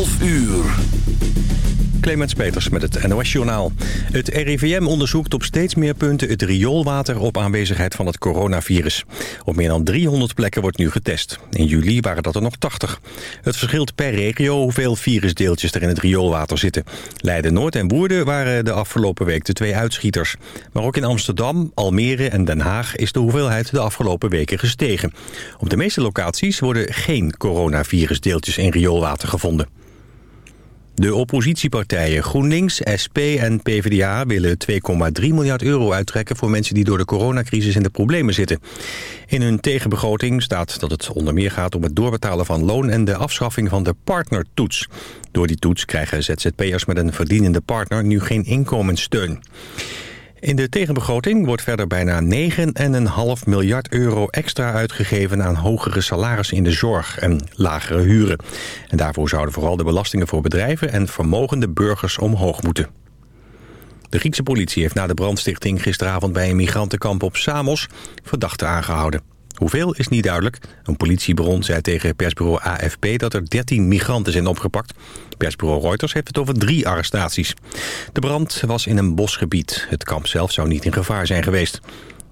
12 uur. Clemens Peters met het NOS-journaal. Het RIVM onderzoekt op steeds meer punten het rioolwater op aanwezigheid van het coronavirus. Op meer dan 300 plekken wordt nu getest. In juli waren dat er nog 80. Het verschilt per regio hoeveel virusdeeltjes er in het rioolwater zitten. Leiden, Noord en Woerden waren de afgelopen week de twee uitschieters. Maar ook in Amsterdam, Almere en Den Haag is de hoeveelheid de afgelopen weken gestegen. Op de meeste locaties worden geen coronavirusdeeltjes in rioolwater gevonden. De oppositiepartijen GroenLinks, SP en PvdA willen 2,3 miljard euro uittrekken voor mensen die door de coronacrisis in de problemen zitten. In hun tegenbegroting staat dat het onder meer gaat om het doorbetalen van loon en de afschaffing van de partnertoets. Door die toets krijgen ZZP'ers met een verdienende partner nu geen inkomenssteun. In de tegenbegroting wordt verder bijna 9,5 miljard euro extra uitgegeven aan hogere salarissen in de zorg en lagere huren. En daarvoor zouden vooral de belastingen voor bedrijven en vermogende burgers omhoog moeten. De Griekse politie heeft na de brandstichting gisteravond bij een migrantenkamp op Samos verdachten aangehouden. Hoeveel is niet duidelijk. Een politiebron zei tegen persbureau AFP dat er 13 migranten zijn opgepakt. Persbureau Reuters heeft het over drie arrestaties. De brand was in een bosgebied. Het kamp zelf zou niet in gevaar zijn geweest.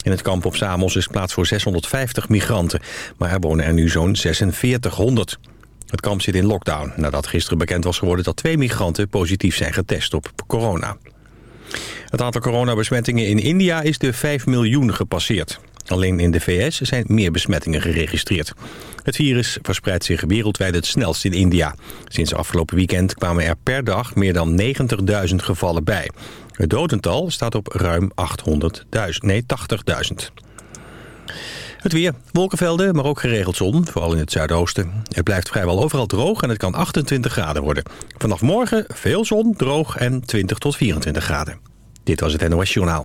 In het kamp op Samos is plaats voor 650 migranten, maar er wonen er nu zo'n 4600. Het kamp zit in lockdown nadat gisteren bekend was geworden dat twee migranten positief zijn getest op corona. Het aantal coronabesmettingen in India is de 5 miljoen gepasseerd. Alleen in de VS zijn meer besmettingen geregistreerd. Het virus verspreidt zich wereldwijd het snelst in India. Sinds afgelopen weekend kwamen er per dag meer dan 90.000 gevallen bij. Het dodental staat op ruim 800.000, nee 80.000. Het weer, wolkenvelden, maar ook geregeld zon, vooral in het zuidoosten. Het blijft vrijwel overal droog en het kan 28 graden worden. Vanaf morgen veel zon, droog en 20 tot 24 graden. Dit was het NOS Journaal.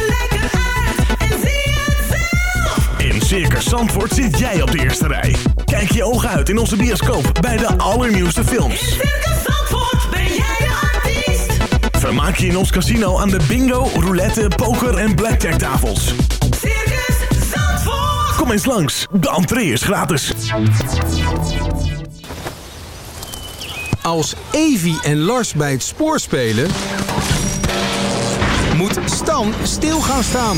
In Circus Zandvoort zit jij op de eerste rij. Kijk je ogen uit in onze bioscoop bij de allernieuwste In films. Circus Zandvoort ben jij de artiest. Vermaak je in ons casino aan de bingo, roulette, poker en blackjack tafels. Circus Zandvoort. Kom eens langs, de entree is gratis. Als Evi en Lars bij het spoor spelen... moet Stan stil gaan staan.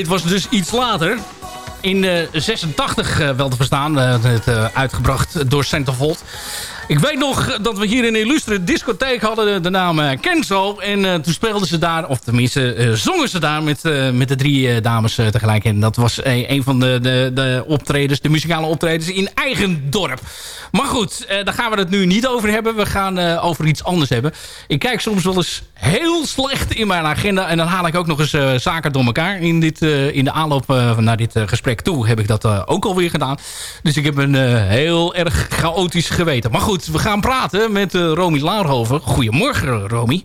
Dit was dus iets later. In eh 86 eh, wel te verstaan. eh, eh, uitgebracht door Centervolt. Ik weet nog dat we hier in een illustre discotheek hadden de, naam eh, Kenzo. En eh, toen speelden ze daar, of tenminste eh, zongen ze daar met, met de drie dames tegelijk. En dat was een van de, de, de optredens, de muzikale optredens in eigen dorp. Maar goed, daar gaan we het nu niet over hebben. We gaan over iets anders hebben. Ik kijk soms wel eens heel slecht in mijn agenda. En dan haal ik ook nog eens zaken door elkaar. In, dit, in de aanloop eh, naar dit gesprek toe heb ik dat ook alweer gedaan. Dus ik heb een heel erg chaotisch geweten. Maar goed, we gaan praten met eh, Romy Laarhoven. Goedemorgen, Romy.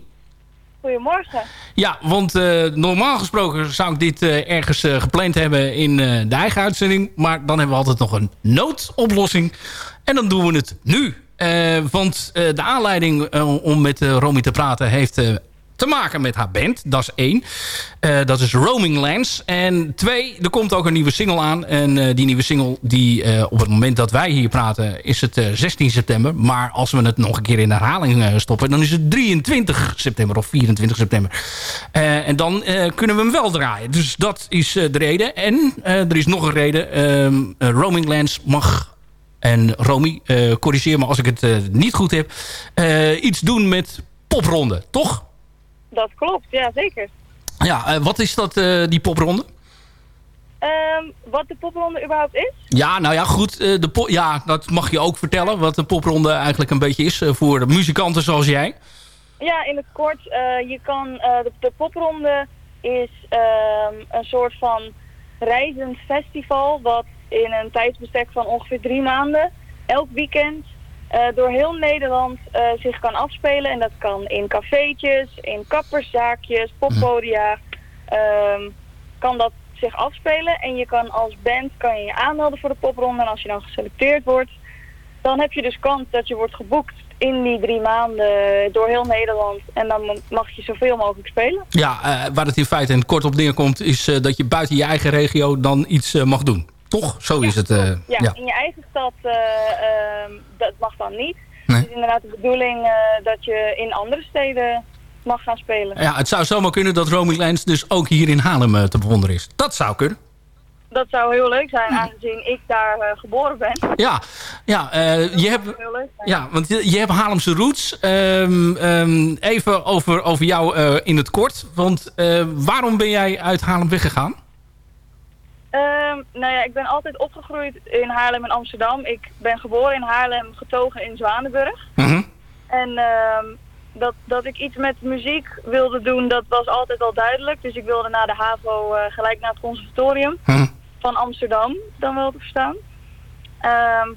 Goedemorgen. Ja, want eh, normaal gesproken zou ik dit eh, ergens gepland hebben in de eigen uitzending. Maar dan hebben we altijd nog een noodoplossing. En dan doen we het nu. Want de aanleiding om met Romy te praten heeft te maken met haar band. Dat is één. Eh, dat is Roaming Lands. En twee, er komt ook een nieuwe single aan. En eh, die nieuwe single, die, eh, op het moment dat wij hier praten, is het eh, 16 september. Maar als we het nog een keer in herhaling stoppen, dan is het 23 september of 24 september. En dan kunnen we hem wel draaien. Dus dat is de reden. En er is nog een reden. Ehm, eh, Roaming Lands mag en Romy, corrigeer me als ik het niet goed heb. iets doen met popronde, toch? Dat klopt, ja zeker. Ja, eh, wat is dat, eh, die popronde? Ehm, wat de popronde überhaupt is? Ja, nou ja, goed. eh, de ja, dat mag je ook vertellen. Wat de popronde eigenlijk een beetje is voor de muzikanten zoals jij. Ja, in het kort, je kan, de, de popronde is ehm, een soort van reizend festival wat in een tijdsbestek van ongeveer drie maanden, elk weekend, door heel Nederland eh, zich kan afspelen. En dat kan in cafeetjes, in kapperszaakjes, poppodia, ehm, kan dat zich afspelen. En je kan als band kan je, je aanmelden voor de popronde en als je dan geselecteerd wordt, dan heb je dus kans dat je wordt geboekt in die drie maanden door heel Nederland. En dan mag je zoveel mogelijk spelen. Ja, eh, waar het in feite en kort op neerkomt... is eh, dat je buiten je eigen regio dan iets eh, mag doen. Toch? Zo is het. eh, Ja, ja. in je eigen stad, eh, ehm, dat mag dan niet. Nee. Het is inderdaad de bedoeling eh, dat je in andere steden mag gaan spelen. ja, het zou zomaar kunnen dat Romy Lands dus ook hier in Haarlem te bewonderen is. Dat zou kunnen. Dat zou heel leuk zijn, aangezien ik daar geboren ben. Ja, ja eh, je hebt... Ja, want je, je hebt Haarlemse roots. Ehm, ehm, even over, over jou in het kort. Want waarom ben jij uit Haarlem weggegaan? Ehm, nou ja, ik ben altijd opgegroeid in Haarlem en Amsterdam. Ik ben geboren in Haarlem, getogen in Zwanenburg. Mhm. En ehm, dat, dat ik iets met muziek wilde doen, dat was altijd al duidelijk. Dus ik wilde na de HAVO eh, gelijk naar het conservatorium Mhm. van Amsterdam, dan wel te verstaan. Ehm,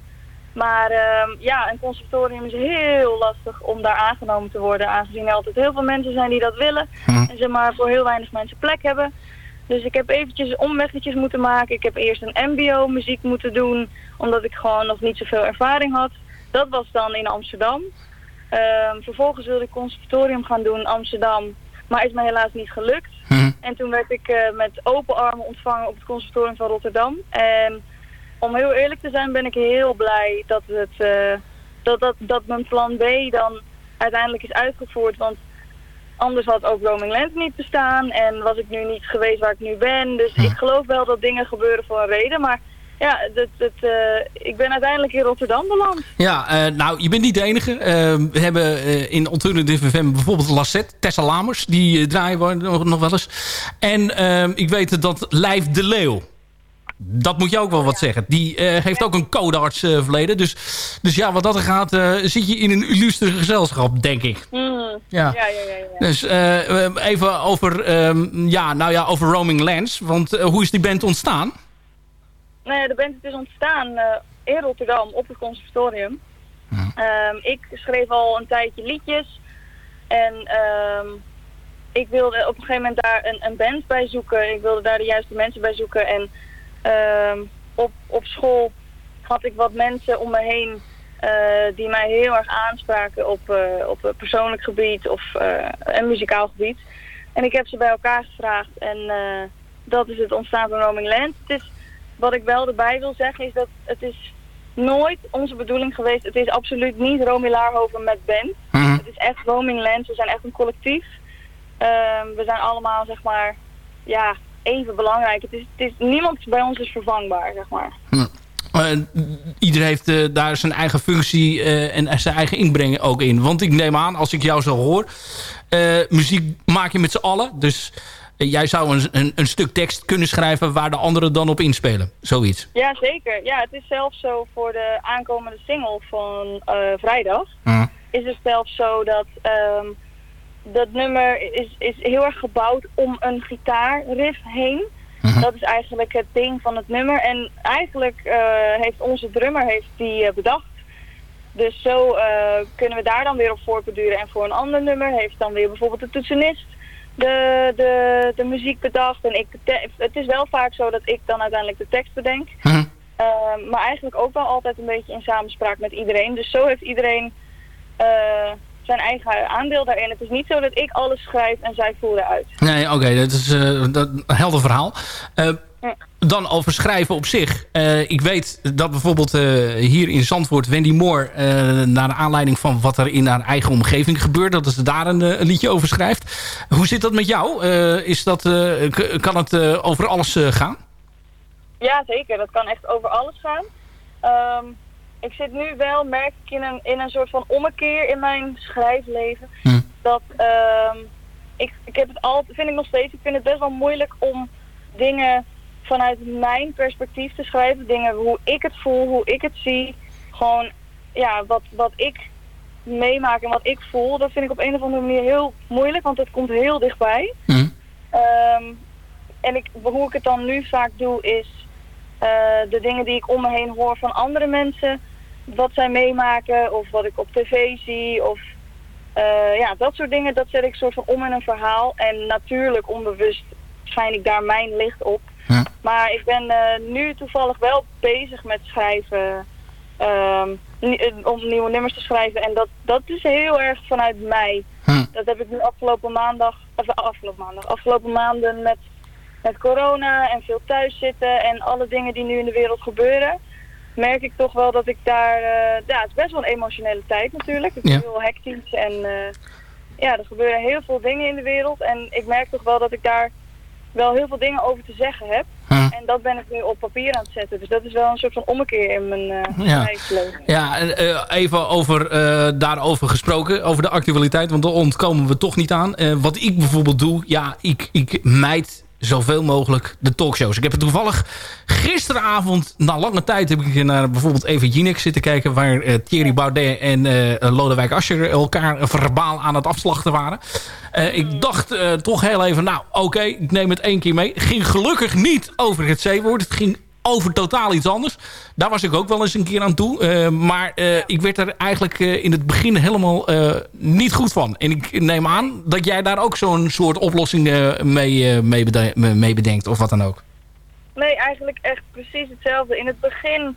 maar ja, een conservatorium is heel lastig om daar aangenomen te worden. Aangezien er altijd heel veel mensen zijn die dat willen. Mhm. En ze maar voor heel weinig mensen plek hebben. Dus ik heb eventjes omweggetjes moeten maken. Ik heb eerst een mbo muziek moeten doen. Omdat ik gewoon nog niet zoveel ervaring had. Dat was dan in Amsterdam. Ehm, vervolgens wilde ik conservatorium gaan doen in Amsterdam. Maar is me helaas niet gelukt. Mhm. En toen werd ik eh, met open armen ontvangen op het conservatorium van Rotterdam. En om heel eerlijk te zijn ben ik heel blij dat, het, eh, dat, dat, dat mijn plan B dan uiteindelijk is uitgevoerd. Want anders had ook Roaming Land niet bestaan en was ik nu niet geweest waar ik nu ben. Dus ik geloof wel dat dingen gebeuren voor een reden. Maar ja, eh, ik ben uiteindelijk in Rotterdam beland. Ja, eh, nou, je bent niet de enige. Eh, we hebben in Alternative FM bijvoorbeeld Lassette, Tessa Lamers. Die draaien nog, nog wel eens. En ik weet dat Lijf de Leeuw. Dat moet je ook wel wat zeggen. Die eh, heeft ook een codearts eh, verleden. Dus, dus ja, wat dat er gaat, eh, zit je in een illustre gezelschap, denk ik. Hmm. Ja. Ja, ja, ja. ja. Dus even over, ehm, ja, nou ja, over Roaming Lands. Want hoe is die band ontstaan? Nou ja, de band is ontstaan in Rotterdam op het conservatorium. Ehm, ik schreef al een tijdje liedjes. En ehm, ik wilde op een gegeven moment daar een, een band bij zoeken. Ik wilde daar de juiste mensen bij zoeken. En op, op school had ik wat mensen om me heen eh, die mij heel erg aanspraken op, eh, op een persoonlijk gebied of eh, een muzikaal gebied. En ik heb ze bij elkaar gevraagd en eh, dat is het ontstaan van Roaming Land. Het is, wat ik wel erbij wil zeggen is dat het is nooit onze bedoeling geweest. Het is absoluut niet Romy Laarhoven met band. Mhm. Het is echt Roaming Land. We zijn echt een collectief. Ehm, we zijn allemaal zeg maar ja, even belangrijk. Het is, het is, niemand bij ons is vervangbaar, zeg maar. Eh, ieder heeft eh, daar zijn eigen functie eh, en zijn eigen inbreng ook in. Want ik neem aan, als ik jou zo hoor... muziek maak je met z'n allen. Dus jij zou een, een, een stuk tekst kunnen schrijven... waar de anderen dan op inspelen. Zoiets. Ja, zeker. Ja, het is zelfs zo voor de aankomende single van vrijdag. Is het zelfs zo dat ehm, dat nummer is, is heel erg gebouwd om een gitaarriff heen. Dat is eigenlijk het ding van het nummer. En eigenlijk eh, heeft onze drummer heeft die eh, bedacht. Dus zo eh, kunnen we daar dan weer op voortborduren. En voor een ander nummer heeft dan weer bijvoorbeeld de toetsenist de, de, de muziek bedacht. En ik, het is wel vaak zo dat ik dan uiteindelijk de tekst bedenk. Mhm. Maar eigenlijk ook wel altijd een beetje in samenspraak met iedereen. Dus zo heeft iedereen zijn eigen aandeel daarin. Het is niet zo dat ik alles schrijf en zij voeren uit. Nee, oké, dat is eh, dat, een helder verhaal. Eh, dan over schrijven op zich. Eh, ik weet dat bijvoorbeeld eh, hier in Zandvoort Wendy Moore... eh, naar aanleiding van wat er in haar eigen omgeving gebeurt... dat ze daar een, eh, een liedje over schrijft. Hoe zit dat met jou? Eh, is dat, eh, kan het eh, over alles eh, gaan? Ja, zeker. Dat kan echt over alles gaan. Ehm, ik zit nu wel, merk ik, in een, in een soort van ommekeer in mijn schrijfleven. Hm. Dat ehm, ik, ik heb het altijd, vind ik nog steeds, ik vind het best wel moeilijk om dingen vanuit mijn perspectief te schrijven. Dingen hoe ik het voel, hoe ik het zie. Gewoon, ja, wat, wat ik meemaak en wat ik voel. Dat vind ik op een of andere manier heel moeilijk, want het komt heel dichtbij. Ehm, en ik, hoe ik het dan nu vaak doe is eh, de dingen die ik om me heen hoor van andere mensen. Wat zij meemaken of wat ik op tv zie. Of eh, ja, dat soort dingen, dat zet ik soort van om in een verhaal. En natuurlijk onbewust schijn ik daar mijn licht op. Maar ik ben eh, nu toevallig wel bezig met schrijven. ehm, eh, om nieuwe nummers te schrijven. En dat, dat is heel erg vanuit mij. Dat heb ik nu afgelopen maandag, of afgelopen maandag, afgelopen maanden met, met corona en veel thuis zitten en alle dingen die nu in de wereld gebeuren. Merk ik toch wel dat ik daar, eh, ja, het is best wel een emotionele tijd natuurlijk. Het is Ja. heel hectisch en eh, ja, er gebeuren heel veel dingen in de wereld. En ik merk toch wel dat ik daar wel heel veel dingen over te zeggen heb. En dat ben ik nu op papier aan het zetten. Dus dat is wel een soort van ommekeer in mijn eh Ja. Ja, en, even over, daarover gesproken, over de actualiteit. Want daar ontkomen we toch niet aan. Wat ik bijvoorbeeld doe, ja, ik, ik mijd zoveel mogelijk de talkshows. Ik heb het toevallig gisteravond, na lange tijd... heb ik naar bijvoorbeeld Jinek zitten kijken... waar eh, Thierry Baudet en eh, Lodewijk Asscher elkaar verbaal aan het afslachten waren. Eh, ik dacht toch heel even, nou oké, ik neem het één keer mee. Ging gelukkig niet over het C-woord. Het ging over totaal iets anders. Daar was ik ook wel eens een keer aan toe. Eh, maar eh, ik werd er eigenlijk eh, in het begin helemaal niet goed van. En ik neem aan dat jij daar ook zo'n soort oplossing mee, mee, bede- mee bedenkt. Of wat dan ook. Nee, eigenlijk echt precies hetzelfde. In het begin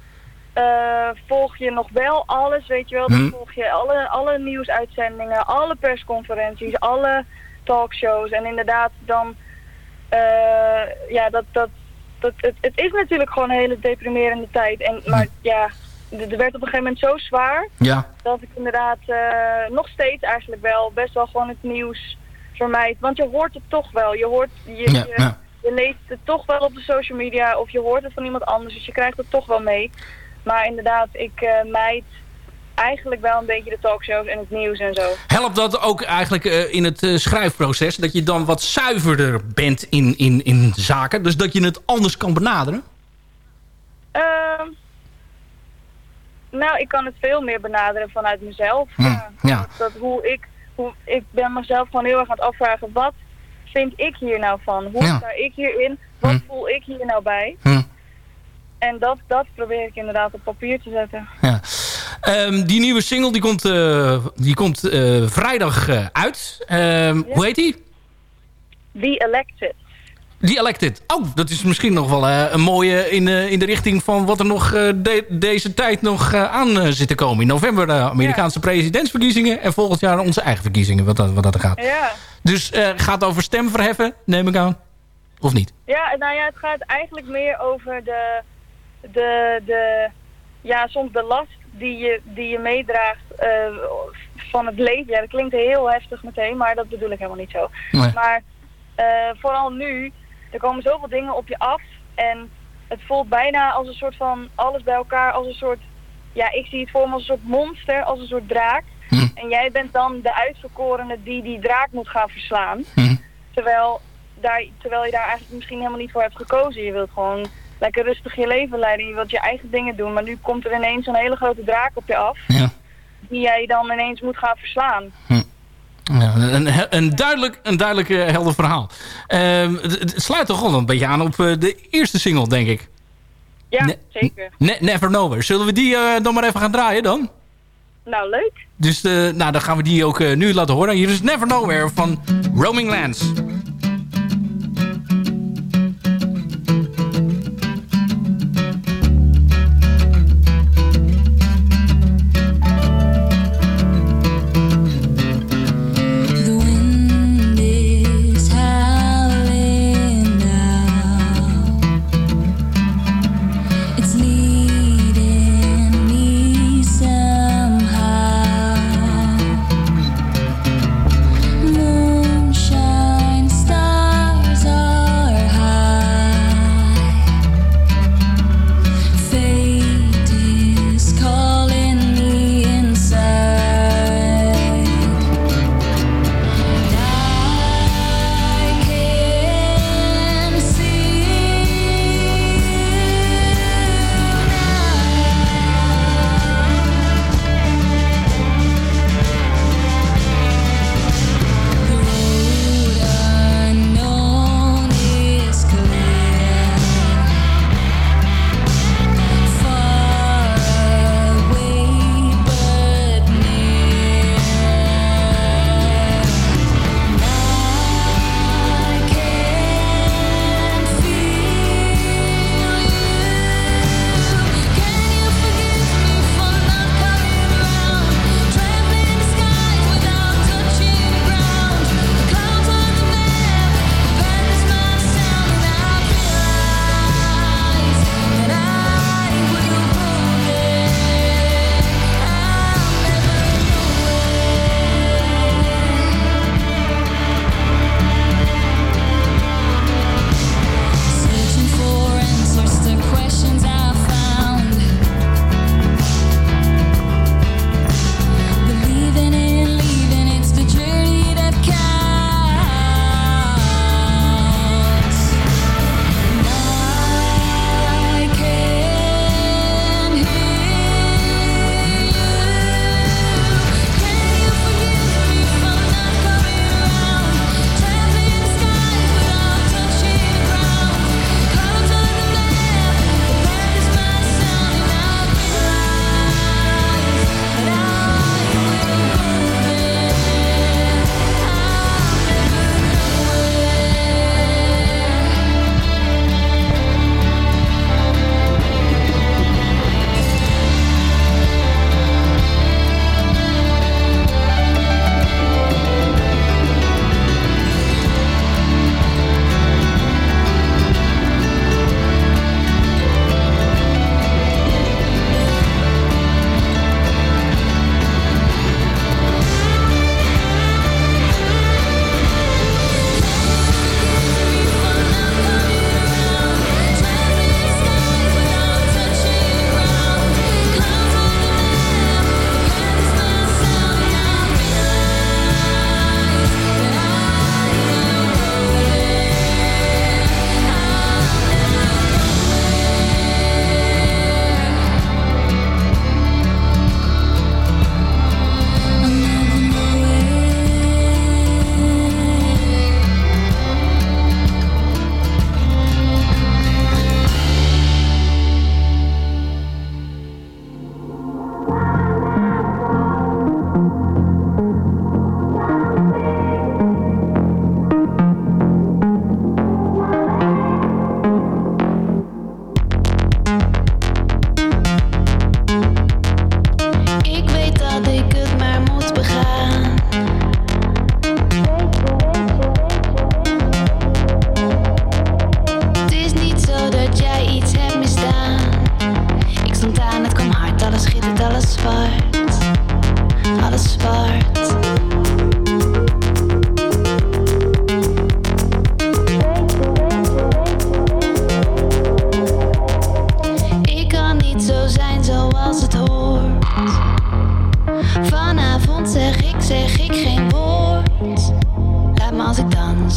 volg je nog wel alles, weet je wel. Dan Hm. volg je alle, alle nieuwsuitzendingen, alle persconferenties, alle talkshows. En inderdaad, dan... ja, dat... dat, dat het, het is natuurlijk gewoon een hele deprimerende tijd. En, maar ja, er werd op een gegeven moment zo zwaar... Ja. dat ik inderdaad eh, nog steeds eigenlijk wel best wel gewoon het nieuws vermijd. Want je hoort het toch wel. Je, hoort, je, Ja, je, ja. je leest het toch wel op de social media of je hoort het van iemand anders. Dus je krijgt het toch wel mee. Maar inderdaad, ik eh mijd eigenlijk wel een beetje de talkshows en het nieuws en zo. Helpt dat ook eigenlijk eh, in het eh, schrijfproces? Dat je dan wat zuiverder bent in, in, in zaken? Dus dat je het anders kan benaderen? Ehm, nou, ik kan het veel meer benaderen vanuit mezelf. Hm, Ja. ja. Dat hoe ik, hoe, ik ben mezelf gewoon heel erg aan het afvragen, wat vind ik hier nou van? Hoe Ja. sta ik hierin? Wat Hm. voel ik hier nou bij? Hm. En dat, dat probeer ik inderdaad op papier te zetten. Ja. Ehm, die nieuwe single die komt, eh, die komt eh, vrijdag eh, uit. Ehm, Hoe heet die? Be elected. Die Elected. Oh, dat is misschien nog wel een mooie in, in de richting van wat er nog de- deze tijd nog aan zit te komen. In november de Amerikaanse presidentsverkiezingen en volgend jaar onze eigen verkiezingen, wat dat, wat dat er gaat. Ja. Dus gaat over stem verheffen, neem ik aan. Of niet? Ja, nou ja, het gaat eigenlijk meer over de, de, de ja, soms de last die je, die je meedraagt eh, van het leven. Ja, dat klinkt heel heftig meteen, maar dat bedoel ik helemaal niet zo. Nee. Maar eh, vooral nu er komen zoveel dingen op je af. En het voelt bijna als een soort van alles bij elkaar, als een soort, ja, ik zie het voor me als een soort monster, als een soort draak. Hm. En jij bent dan de uitverkorene die die draak moet gaan verslaan. Hm. Terwijl, daar, terwijl je daar eigenlijk misschien helemaal niet voor hebt gekozen. Je wilt gewoon lekker rustig je leven leiden. Je wilt je eigen dingen doen. Maar nu komt er ineens een hele grote draak op je af. Ja. Die jij dan ineens moet gaan verslaan. Ja, een, een duidelijk, een duidelijk eh, helder verhaal. Ehm, het, het sluit toch wel een beetje aan op eh, de eerste single, denk ik. Ja, Ne- zeker. Ne- Never Nowhere. Zullen we die eh, dan maar even gaan draaien dan? Nou, leuk. Dus nou, dan gaan we die ook nu laten horen. Hier is Never Nowhere van Roaming Lands.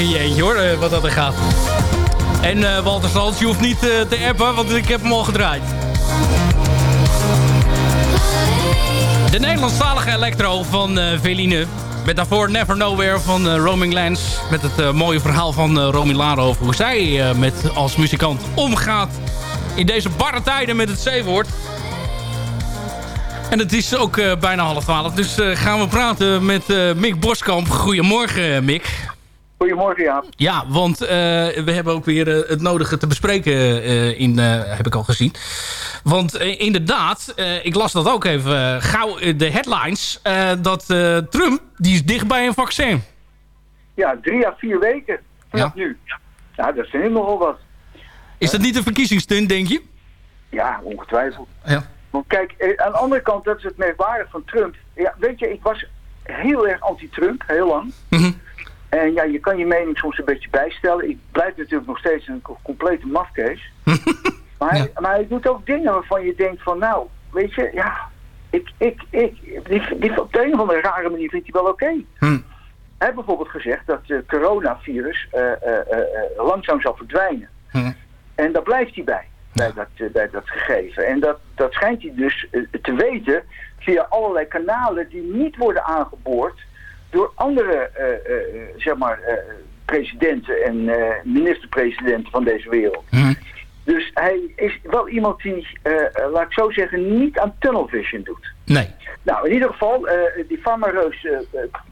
In je hoor, eh, wat dat er gaat. En eh, Walter Sans, je hoeft niet eh, te appen, want ik heb hem al gedraaid. De Nederlandstalige electro van Veline. Met daarvoor Never Nowhere van eh, Roaming Lands. Met het mooie verhaal van eh Romy Lara over hoe zij met, als muzikant omgaat... in deze barre tijden met het zeewoord. En het is ook bijna half twaalf. Dus gaan we praten met Mick Boskamp. Goedemorgen, Mick. Goedemorgen, Jaap. Ja, want eh, we hebben ook weer eh, het nodige te bespreken eh, in, heb ik al gezien. Want inderdaad, ik las dat ook even gauw de headlines. dat Trump, die is dicht bij een vaccin. Ja, drie à vier weken vanaf nu. Ja, dat ik nogal wat. Is dat niet een verkiezingsstunt, denk je? Ja, ongetwijfeld. Ja. Want kijk, aan de andere kant, dat is het merkwaardig van Trump. Ja, weet je, ik was heel erg anti-Trump, heel lang. Mhm. En ja, je kan je mening soms een beetje bijstellen. Ik blijf natuurlijk nog steeds een co- complete mafkees. maar, hij, maar hij doet ook dingen waarvan je denkt van, nou, weet je, ja, ik, ik, ik, die, die, op de een of andere rare manier vindt hij wel oké. Hm. Hij heeft bijvoorbeeld gezegd dat het coronavirus eh, eh, eh, eh, langzaam zal verdwijnen. Hm. En daar blijft hij bij, bij, dat, bij dat gegeven. En dat, dat schijnt hij dus te weten via allerlei kanalen die niet worden aangeboord door andere eh, eh, eh, zeg maar, presidenten en minister-presidenten van deze wereld. Hm. Dus hij is wel iemand die, laat ik zo zeggen, niet aan tunnel vision doet. Nee. Nou, in ieder geval, die farmareus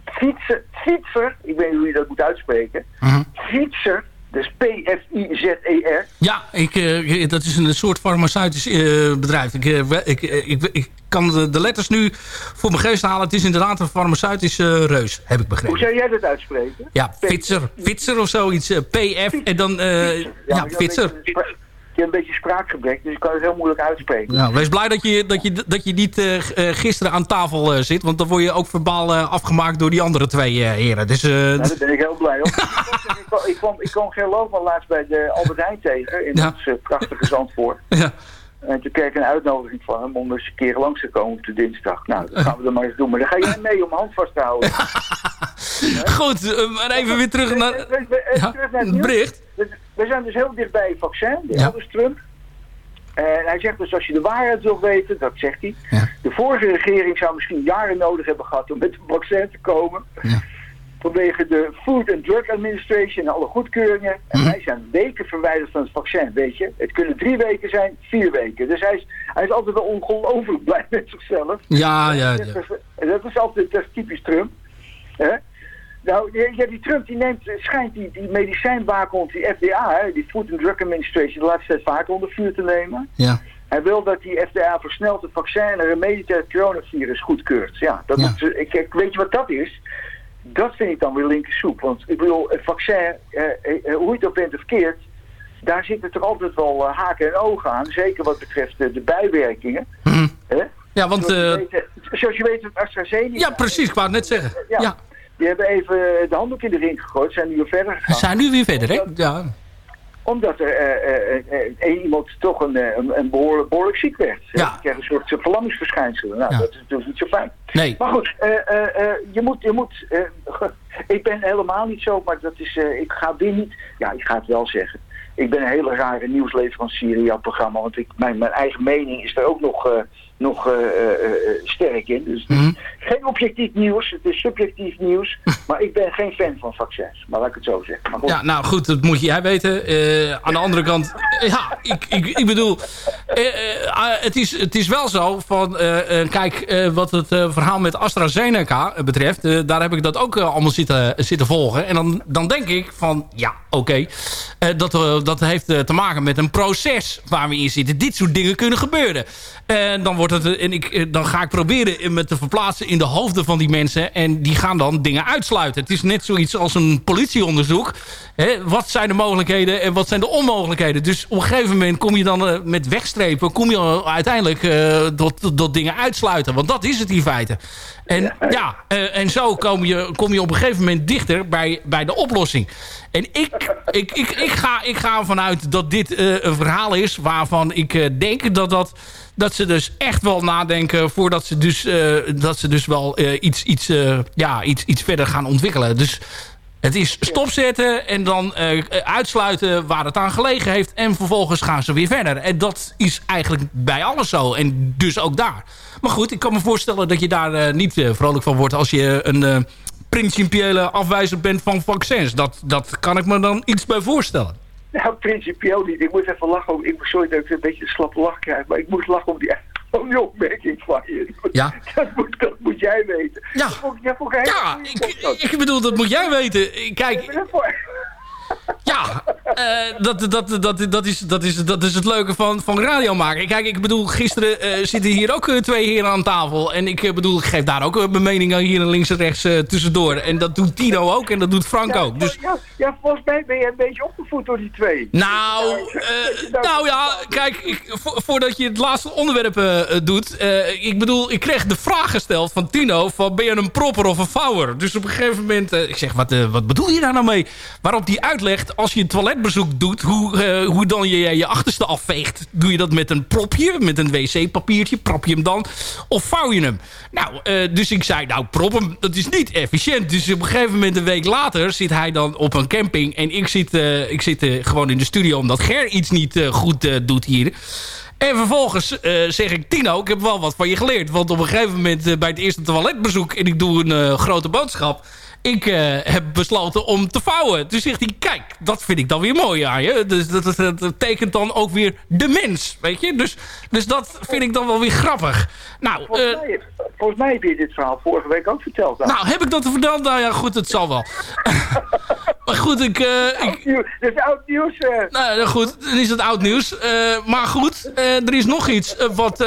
Fietser, Fietser, ik weet niet hoe je dat moet uitspreken, Mhm. Fietser, dus P-F-I-Z-E-R, Ja, ik, eh, dat is een soort farmaceutisch eh, bedrijf. Ik, eh, ik, ik, ik kan de, de letters nu voor mijn geest halen. Het is inderdaad een farmaceutische reus, heb ik hoe begrepen. zou jij dat uitspreken? Ja, Fitzer, Fitzer of zoiets. PF en dan... ja, Fitzer. Je, een beetje spraakgebrek, dus ik kan het heel moeilijk uitspreken. Nou, wees blij dat je, dat je, dat je niet eh, eh, gisteren aan tafel eh, zit. Want dan word je ook verbaal afgemaakt door die andere twee heren. Dus, Nou, daar ben ik heel blij op. ik, kwam, ik, kwam, ik kwam Gerloofman laatst bij de Albert Heijn tegen in Ja. ons prachtige Zandvoort. ja. En toen kreeg ik een uitnodiging van hem om eens een keer langs te komen op de dinsdag. Nou, dat gaan we dan maar eens doen. Maar dan ga jij mee om hand vast te houden. Goed, maar even weer terug naar even ja, terug naar het bericht. We, zijn dus heel dicht bij het vaccin, de Ja. Trump. En hij zegt dus als je de waarheid wil weten, dat zegt hij. Ja. De vorige regering zou misschien jaren nodig hebben gehad om met een vaccin te komen. Ja. Vanwege de Food and Drug Administration en alle goedkeuringen. En Mhm. wij zijn weken verwijderd van het vaccin, weet je. Het kunnen drie weken zijn, vier weken. Dus hij is, hij is altijd wel ongelooflijk blij met zichzelf. Ja, ja, Dat ja. is, dat is altijd dat is typisch Trump. Hè? Nou, ja, die Trump die neemt, schijnt die, die medicijnwaakhond, die FDA, hè, die Food and Drug Administration, de laatste tijd vaker onder vuur te nemen. ja. Hij wil dat die FDA versneld het vaccin en remedie tegen het coronavirus goedkeurt. Ja, dat Ja. Is, ik, ik- weet je wat dat is? Dat vind ik dan weer linkersoep. Want ik bedoel, het vaccin, eh, eh, hoe je het ook bent of keert, daar zitten toch altijd wel eh, haken en ogen aan. Zeker wat betreft eh, de bijwerkingen. Mhm. Ja, want... Zoals, eh, je weet, eh, zoals je weet, het AstraZeneca... ja, precies. Ik wou het net zeggen. Ja. Ja. Die hebben even de handdoek in de ring gegooid, zijn nu weer verder We gegaan. zijn nu weer verder, hè? Ja. Omdat er eh, eh, eh, één iemand toch een, een, behoorlijk, behoorlijk ziek werd. Ja. Die kreeg een soort verlammingsverschijnselen. Nou, Ja. dat is natuurlijk niet zo fijn. Nee. Maar goed, je moet... Je moet ik ben helemaal niet zo, maar dat is... ik ga weer niet... Ja, ik ga het wel zeggen. Ik ben een hele rare nieuwsleverancier in jouw programma. Want ik, mijn, mijn eigen mening is er ook nog, nog eh, eh, eh, sterk in. Dus Mhm. geen objectief nieuws, het is subjectief nieuws. maar ik ben geen fan van vaccins. Maar laat ik het zo zeggen. Maar goed. Ja, nou goed, dat moet jij weten. Aan de andere kant, ja, ik, ik, ik bedoel, ah, het, is, het is wel zo van, kijk, wat het verhaal met AstraZeneca betreft, daar heb ik dat ook allemaal zitten, zitten volgen. En dan, dan denk ik van, ja, oké, dat, dat heeft te maken met een proces waar we in zitten. Dit soort dingen kunnen gebeuren. En dan, wordt het, eh, en ik, eh, dan ga ik proberen me te verplaatsen in de hoofden van die mensen. En die gaan dan dingen uitsluiten. Het is net zoiets als een politieonderzoek. Hè, wat zijn de mogelijkheden en wat zijn de onmogelijkheden? Dus op een gegeven moment kom je dan eh, met wegstrepen... kom je uiteindelijk tot, tot dingen uitsluiten. Want dat is het in feite. En, ja, en zo kom je, kom je op een gegeven moment dichter bij, bij de oplossing. En ik, ik, ik, ik, ga, ik ga ervan uit dat dit een verhaal is... waarvan ik denk dat, dat, dat ze dus echt wel nadenken... voordat ze dus, eh, dat ze dus wel eh, iets, iets, eh, ja, iets, iets verder gaan ontwikkelen. Dus het is stopzetten en dan uitsluiten waar het aan gelegen heeft. En vervolgens gaan ze weer verder. En dat is eigenlijk bij alles zo. En dus ook daar. Maar goed, ik kan me voorstellen dat je daar niet vrolijk van wordt... als je een principiële afwijzer bent van vaccins. Dat, dat kan ik me dan iets bij voorstellen. Nou, principieel niet. Ik moet even lachen. om- Ik, sorry dat ik een beetje een slappe lach krijg, maar ik moet lachen om die, om die opmerking van je. Ja. Dat moet, dat moet jij weten. Ja. Dat vond dat vond Ja, ik, ik bedoel, dat moet jij weten. Kijk, Ja, eh, dat, dat, dat, dat, is, dat, is, dat is het leuke van, van radio maken. Kijk, ik bedoel, gisteren eh, zitten hier ook eh, twee heren aan tafel. En ik bedoel, ik geef daar ook mijn mening aan hier links en rechts tussendoor. En dat doet Tino ook en dat doet Frank Ja, ook. Dus, ja, ja, volgens mij ben je een beetje opgevoed door die twee. nou, nou ja, kijk, ik, vo- voordat je het laatste onderwerp doet. ik bedoel, ik kreeg de vraag gesteld van Tino: van, ben je een propper of een vouwer? Dus op een gegeven moment, ik zeg, wat, wat bedoel je daar nou mee? Waarop die als je een toiletbezoek doet, hoe, eh, hoe dan je je achterste afveegt. Doe je dat met een propje, met een wc-papiertje? Prop je hem dan? Of vouw je hem? Nou, eh, dus ik zei, nou, prop hem, dat is niet efficiënt. Dus op een gegeven moment, een week later, zit hij dan op een camping. En ik zit, eh, ik zit gewoon in de studio, omdat Ger iets niet goed doet hier. En vervolgens zeg ik, Tino, ik heb wel wat van je geleerd. Want op een gegeven moment bij het eerste toiletbezoek... en ik doe een grote boodschap... ik eh, heb besloten om te vouwen. Toen zegt hij, kijk, dat vind ik dan weer mooi aan je. Dus dat, dat, dat tekent dan ook weer de mens, weet je. Dus, dus dat vind ik dan wel weer grappig. Nou, Volgens, eh, mij, volgens mij heb je dit verhaal vorige week ook verteld. nou heb ik dat verteld? Nou ja, goed, het zal wel. maar goed, ik... eh, ik Dit is oud nieuws. eh. Nou, goed, dan is het oud nieuws. Eh, maar goed, er is nog iets wat,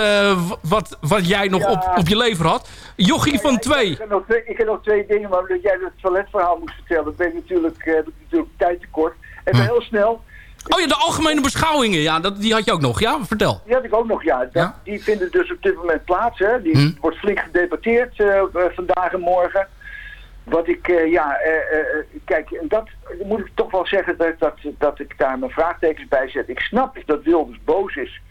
wat, wat jij nog op, op je lever had. Jochie van Ik twee. heb nog twee, ik heb nog twee dingen, maar omdat jij het toiletverhaal moest vertellen, ben ik natuurlijk, heb ik natuurlijk tijd tekort. Hm. heel snel. Oh ja, de algemene beschouwingen. Ja, dat, die had je ook nog. Ja, vertel. Die had ik ook nog, ja. Dat, Ja? Die vinden dus op dit moment plaats. Hè. Die Hm. wordt flink gedebatteerd vandaag en morgen. Wat ik, eh, ja, eh, eh, kijk, dat moet ik toch wel zeggen dat, dat, dat ik daar mijn vraagtekens bij zet. Ik snap dat Wilders boos is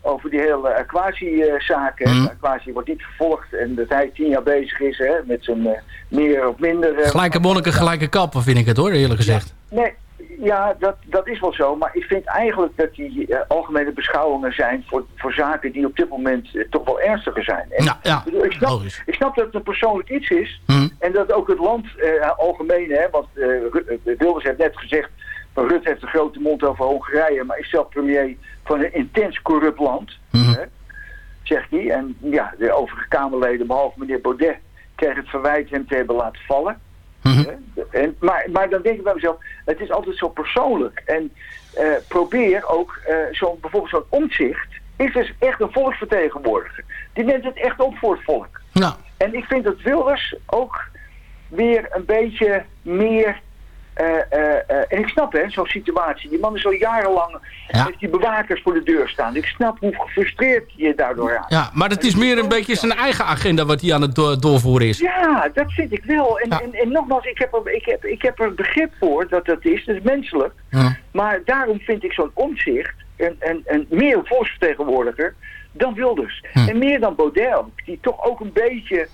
over die hele Aquasi-zaken. Hm. Aquasi wordt niet vervolgd en dat hij tien jaar bezig is hè, met zijn meer of minder... Gelijke monniken, gelijke kappen vind ik het hoor, eerlijk gezegd. Nee, ja, dat, dat is wel zo. Maar ik vind eigenlijk dat die eh, algemene beschouwingen zijn voor, voor zaken die op dit moment eh, toch wel ernstiger zijn. En, Ja, ja, ik, bedoel, ik, snap, logisch. ik snap dat het een persoonlijk iets is. Hm. En dat ook het land eh, algemeen, hè, want Wilders heeft net gezegd... van Rutte heeft een grote mond over Hongarije, maar is zelf premier van een intens corrupt land. Mhm. Hè, zegt hij. En ja, de overige Kamerleden, behalve meneer Baudet, kregen het verwijt hem te hebben laten vallen. Mhm. En, maar, maar dan denk ik bij mezelf, het is altijd zo persoonlijk. En eh, probeer ook, eh zo, bijvoorbeeld zo'n omzicht, is dus echt een volksvertegenwoordiger. Die neemt het echt op voor het volk. Ja. En ik vind dat Wilders ook weer een beetje meer... eh, eh, eh, en ik snap hè, zo'n situatie. Die man is al jarenlang Ja. heeft die bewakers voor de deur staan. Ik snap hoe gefrustreerd je daardoor raakt. ja, maar het is meer een beetje zijn eigen agenda wat hij aan het do- doorvoeren is. Ja, dat vind ik wel. En, Ja. en, en nogmaals, ik heb, er, ik, heb, ik heb er begrip voor dat dat is. Dat is menselijk. Ja. Maar daarom vind ik zo'n omzicht en, en, en meer een volksvertegenwoordiger dan Wilders. Hm. En meer dan Baudet ook, die toch ook een beetje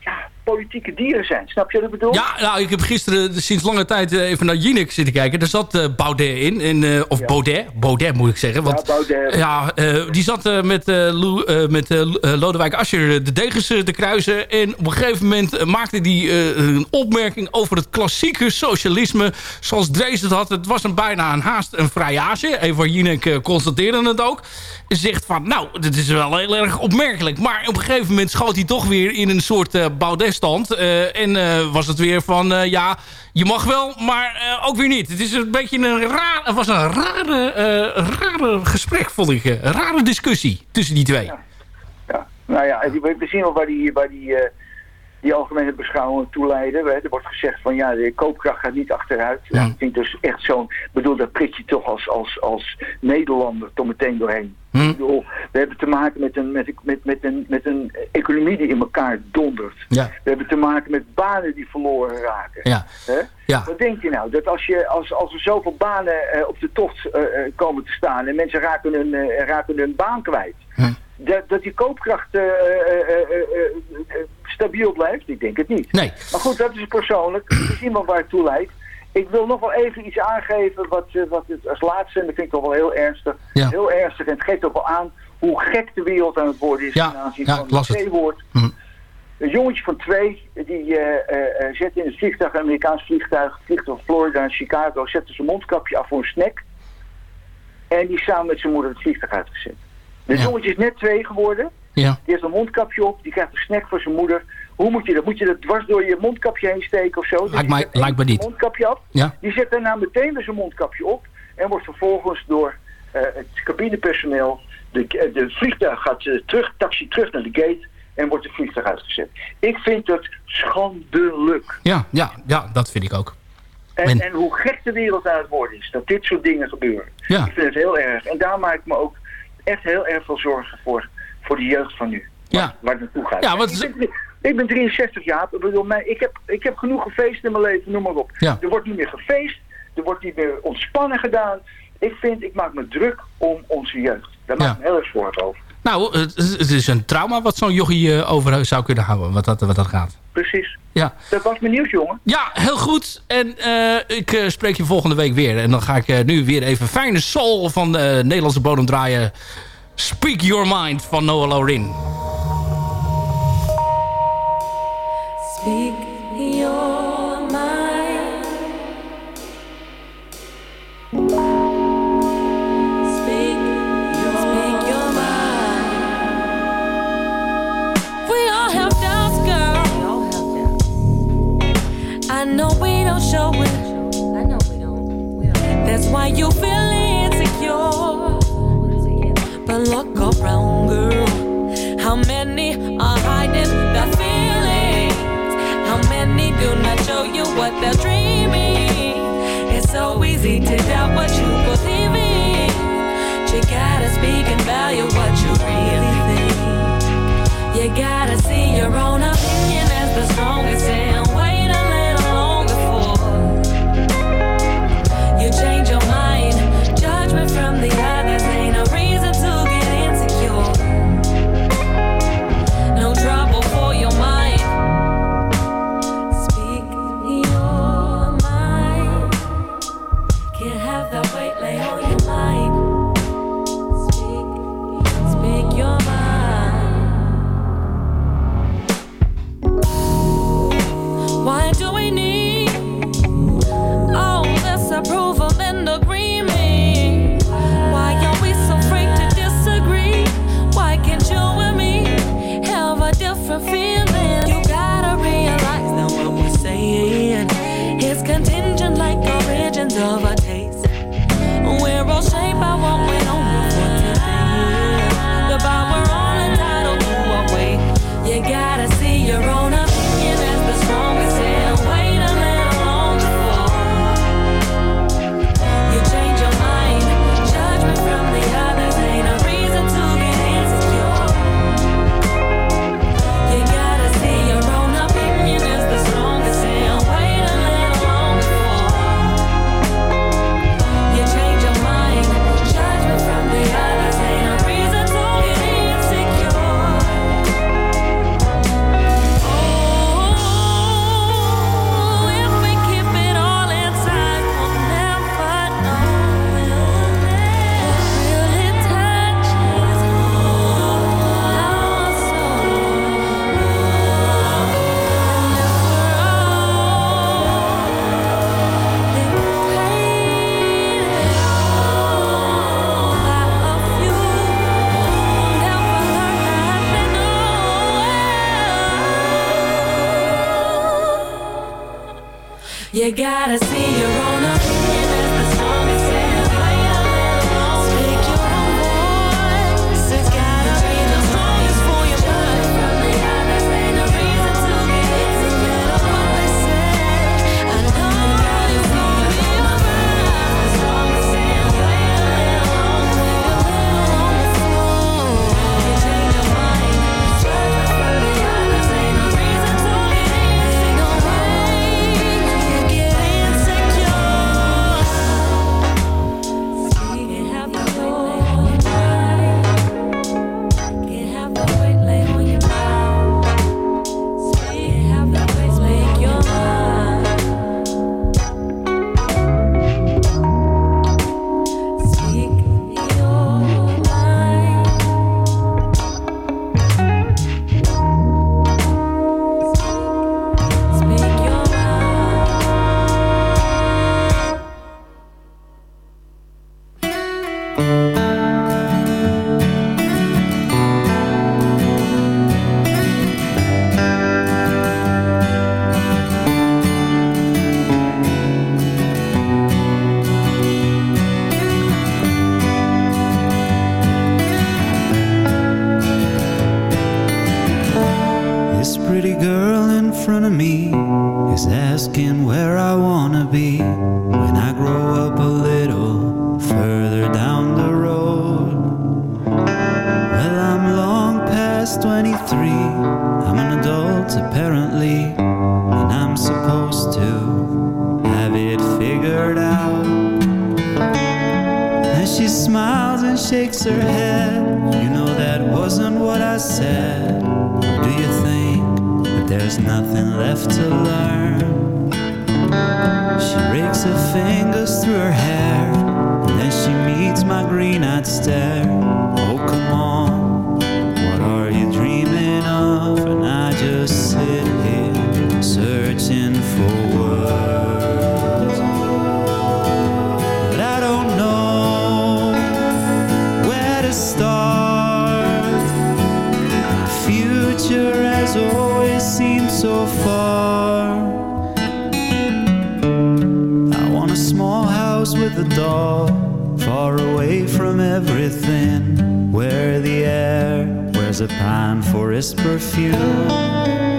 ja, politieke dieren zijn. Snap je wat ik bedoel? Ja, nou, ik heb gisteren sinds lange tijd eh, even naar Jinek zitten kijken. Daar zat eh, Baudet in. Eh, of Ja. Baudet. Baudet moet ik zeggen. Want, Ja, Baudet. Ja, die zat met, Lou- met Lodewijk Asscher de degens te kruisen. En op een gegeven moment maakte hij een opmerking over het klassieke socialisme. Zoals Drees het had. Het was een bijna een haast een vrijage. Eva Jinek constateerde het ook. Zegt van, nou, dit is wel heel erg opmerkelijk. Maar op een gegeven moment schoot hij toch weer in een soort eh Baudet-stand. Eh, en eh, was het weer van, eh, ja, je mag wel, maar ook weer niet. Het is een beetje een raar, het was een rare, rare gesprek, vond ik. Een rare discussie tussen die twee. Ja. Nou ja, we zien wel waar die, waar die, die algemene beschouwingen toe leiden. hè. Er wordt gezegd van ja, de koopkracht gaat niet achteruit. Ja. Ik vind dus echt zo'n... Ik bedoel, dat prik je toch als, als, als Nederlander toch meteen doorheen. Hm. Ik bedoel, we hebben te maken met een, met, met, met, een, met een economie die in elkaar dondert. Ja. We hebben te maken met banen die verloren raken. Ja. Hè? Ja. Wat denk je nou? Dat als, je, als, als er zoveel banen eh, op de tocht eh, eh, komen te staan en mensen raken hun, raken hun baan kwijt, Hm. dat, dat die koopkracht stabiel blijft? Ik denk het niet. Nee. Maar goed, dat is persoonlijk. We zien wel waar het toe leidt. Ik wil nog wel even iets aangeven wat, eh, wat als laatste, en dat vind ik toch wel heel ernstig. Ja. Heel ernstig. En het geeft ook wel aan hoe gek de wereld aan het worden is Ja, ten aanzien ja, van het. C-woord. Hm. Een jongetje van twee, die eh, zette in het vliegtuig, een Amerikaans vliegtuig, vliegt van Florida naar Chicago, zette zijn mondkapje af voor een snack. En die is samen met zijn moeder het vliegtuig uitgezet. De Ja. jongetje is net twee geworden. Ja. Die heeft een mondkapje op, die krijgt een snack voor zijn moeder. Hoe moet je dat? Moet je dat dwars door je mondkapje heen steken of zo? Dus Lijkt mij- me niet. mondkapje af. Ja. Die zet daarna meteen weer zijn mondkapje op. En wordt vervolgens door eh, het cabinepersoneel... De, eh, de vliegtuig gaat eh, terug, taxi terug naar de gate... en wordt het vliegtuig uitgezet. Ik vind het schandelijk. Ja, ja, ja, dat vind ik ook. En, En- en hoe gek de wereld aan het worden is. Dat dit soort dingen gebeuren. Ja. Ik vind het heel erg. En daar maak ik me ook echt heel erg veel zorgen voor. Voor de jeugd van nu. Ja. Waar het naartoe gaat. Ja, want- ik, ben, ik ben 63 jaar. Ik, bedoel, mij, ik, heb, ik heb genoeg gefeest in mijn leven. Noem maar op. Ja. Er wordt niet meer gefeest. Er wordt niet meer ontspannen gedaan. Ik vind, ik maak me druk om onze jeugd. Daar maak Ja. ik me heel erg zorgen over. Nou, het, is een trauma wat zo'n jochie eh, over zou kunnen houden, wat dat, wat dat gaat. Precies. Ja. Dat was mijn nieuws, jongen. Ja, heel goed. En eh, ik eh, spreek je volgende week weer. En dan ga ik nu weer even fijne soul van de Nederlandse bodem draaien. Speak Your Mind van Noah Lorin. Speak your mind. Speak your, speak your mind. We all have doubts, girl. I know we don't show it. I know we don't. We don't. That's why you feel insecure but look around, girl. How many are hiding their feelings? How many do not show you what they're dreaming? It's so easy to doubt what you believe in. You gotta speak and value what you really think. You gotta You gotta see. apparently and I'm supposed to have it figured out. And she smiles and shakes her head. You know that wasn't what I said. Do you think that there's nothing left to learn? She rakes her fingers through her hair. And then she meets my green-eyed stare. a pine forest perfume.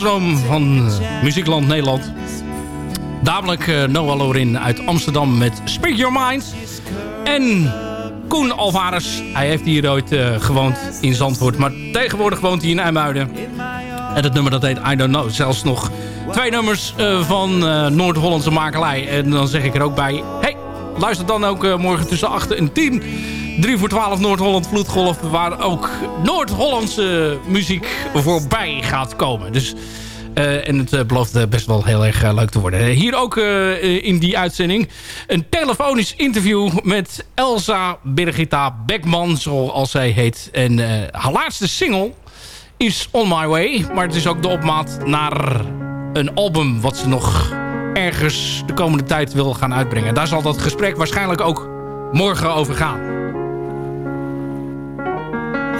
Van eh, Muziekland Nederland. Namelijk eh, Noah Lorin uit Amsterdam met Speak Your Mind. En Koen Alvarez. Hij heeft hier ooit eh, gewoond in Zandvoort. Maar tegenwoordig woont hij in IJmuiden. En het nummer dat heet I Don't Know. Zelfs nog twee nummers van Noord-Hollandse makelij. En dan zeg ik er ook bij... Hey, luister dan ook morgen tussen 8 en 10... 3 voor 12 Noord-Holland Vloedgolf... waar ook Noord-Hollandse muziek voorbij gaat komen. Dus, eh, en het eh, belooft eh, best wel heel erg leuk te worden. Hier ook in die uitzending een telefonisch interview met Elsa Birgitta Beckman... zoals zij heet. En haar laatste single is On My Way. Maar het is ook de opmaat naar een album wat ze nog ergens de komende tijd wil gaan uitbrengen. Daar zal dat gesprek waarschijnlijk ook morgen over gaan.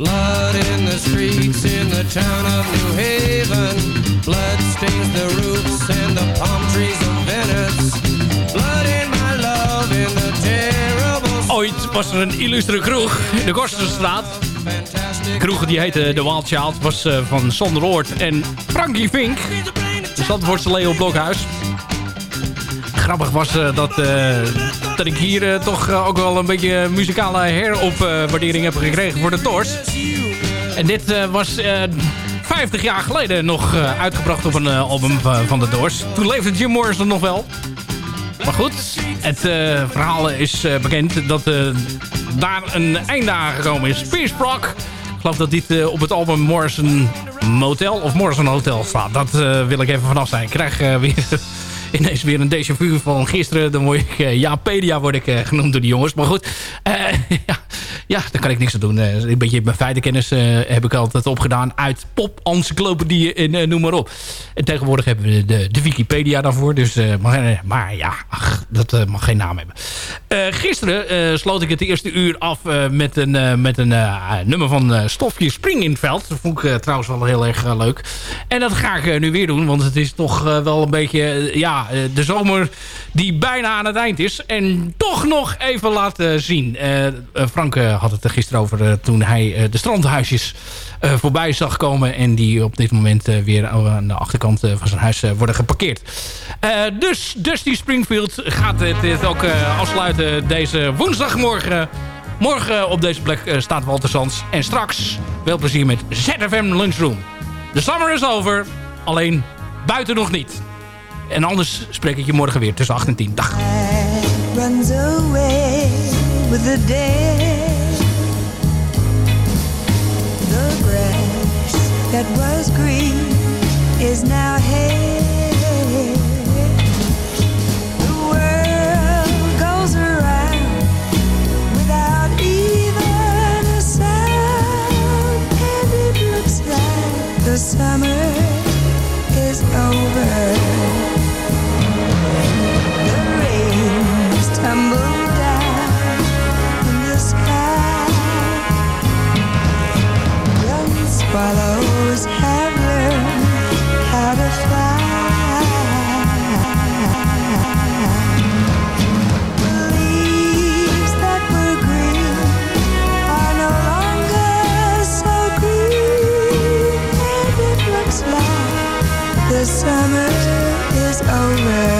Blood in the streets in the town of New Haven. Blood stains the roofs and the palm trees of Venice. Blood in my love in the terrible... Ooit was er een illustere kroeg in de Kosterstraat. De kroeg die heette The Wild Child. Was eh, van Sander Oort en Frankie Vink. De Zandvoortse Leo Blokhuis. Grappig was eh, dat, eh, dat ik hier eh, toch eh, ook wel een beetje muzikale heropwaardering heb gekregen voor de Doors. En dit eh, was eh, 50 jaar geleden nog uitgebracht op een album van de Doors. Toen leefde Jim Morrison nog wel. Maar goed, het verhaal is bekend dat daar een einde aan gekomen is. Pierce Brock. Ik geloof dat dit op het album Morrison Motel of Morrison Hotel staat. Dat wil ik even vanaf zijn. Ik krijg weer ineens weer een déjà vu van gisteren. Dan word ik Japedia word ik eh, genoemd door die jongens. Maar goed, eh, ja, ja, daar kan ik niks aan doen. Eh, een beetje mijn feitenkennis eh, heb ik altijd opgedaan uit pop-encyclopedieën en eh, noem maar op. En tegenwoordig hebben we de, de Wikipedia daarvoor. Dus, maar, maar ja, ach, dat mag geen naam hebben. Gisteren sloot ik het eerste uur af met een, met een nummer van Stofje Spring in het veld. Dat vond ik trouwens wel heel erg leuk. En dat ga ik nu weer doen, want het is toch wel een beetje ja, de zomer die bijna aan het eind is. En toch nog even laten zien. Frank eh, had het er gisteren over eh, toen hij eh, de strandhuisjes voorbij zag komen. En die op dit moment weer aan de achterkant van zijn huis worden geparkeerd. Dus Dusty Springfield gaat dit ook afsluiten deze woensdagmorgen. Morgen op deze plek staat Walter Sands. En straks veel plezier met ZFM Lunchroom. De summer is over, alleen buiten nog niet. En anders spreek ik je morgen weer tussen 8 en 10. Dag. That was green is now hay. The world goes around without even a sound, and it looks like the summer is over. The summer is over.